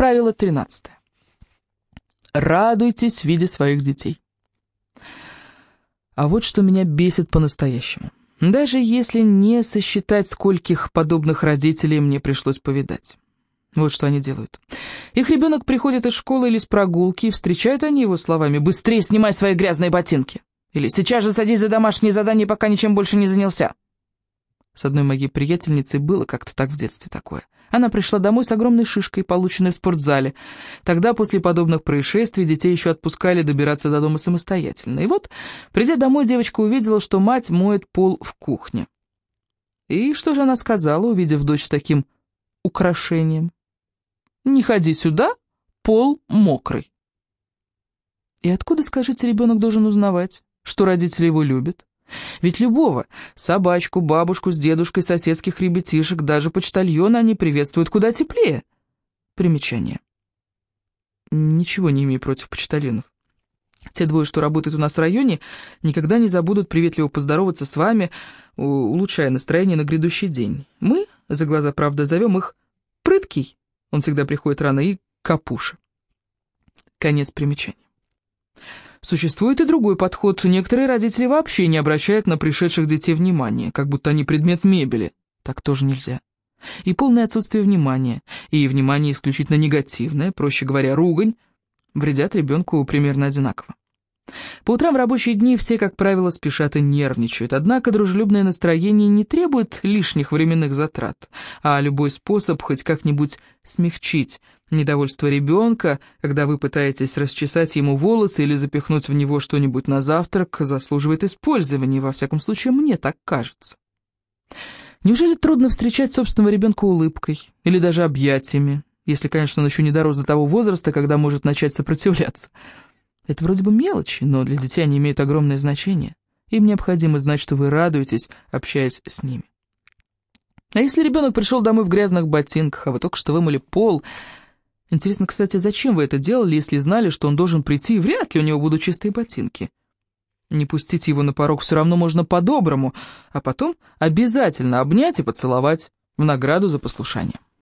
правило 13. Радуйтесь в виде своих детей. А вот что меня бесит по-настоящему. Даже если не сосчитать, скольких подобных родителей мне пришлось повидать. Вот что они делают. Их ребенок приходит из школы или с прогулки, и встречают они его словами «Быстрее снимай свои грязные ботинки!» Или «Сейчас же садись за домашнее задание, пока ничем больше не занялся!» С одной моей приятельницей было как-то так в детстве такое. Она пришла домой с огромной шишкой, полученной в спортзале. Тогда, после подобных происшествий, детей еще отпускали добираться до дома самостоятельно. И вот, придя домой, девочка увидела, что мать моет пол в кухне. И что же она сказала, увидев дочь с таким украшением? «Не ходи сюда, пол мокрый». И откуда, скажите, ребенок должен узнавать, что родители его любят? Ведь любого, собачку, бабушку с дедушкой, соседских ребятишек, даже почтальона они приветствуют куда теплее. Примечание. Ничего не имею против почтальонов. Те двое, что работают у нас в районе, никогда не забудут приветливо поздороваться с вами, улучшая настроение на грядущий день. Мы, за глаза правда, зовем их «прыткий». Он всегда приходит рано и «капуша». Конец примечания. Существует и другой подход. Некоторые родители вообще не обращают на пришедших детей внимания, как будто они предмет мебели. Так тоже нельзя. И полное отсутствие внимания, и внимание исключительно негативное, проще говоря, ругань, вредят ребенку примерно одинаково. По утрам в рабочие дни все, как правило, спешат и нервничают, однако дружелюбное настроение не требует лишних временных затрат, а любой способ хоть как-нибудь смягчить Недовольство ребенка, когда вы пытаетесь расчесать ему волосы или запихнуть в него что-нибудь на завтрак, заслуживает использования, во всяком случае, мне так кажется. Неужели трудно встречать собственного ребенка улыбкой или даже объятиями, если, конечно, он еще не дорос до того возраста, когда может начать сопротивляться? Это вроде бы мелочи, но для детей они имеют огромное значение. Им необходимо знать, что вы радуетесь, общаясь с ними. А если ребенок пришел домой в грязных ботинках, а вы только что вымыли пол, Интересно, кстати, зачем вы это делали, если знали, что он должен прийти, и вряд ли у него будут чистые ботинки? Не пустить его на порог все равно можно по-доброму, а потом обязательно обнять и поцеловать в награду за послушание.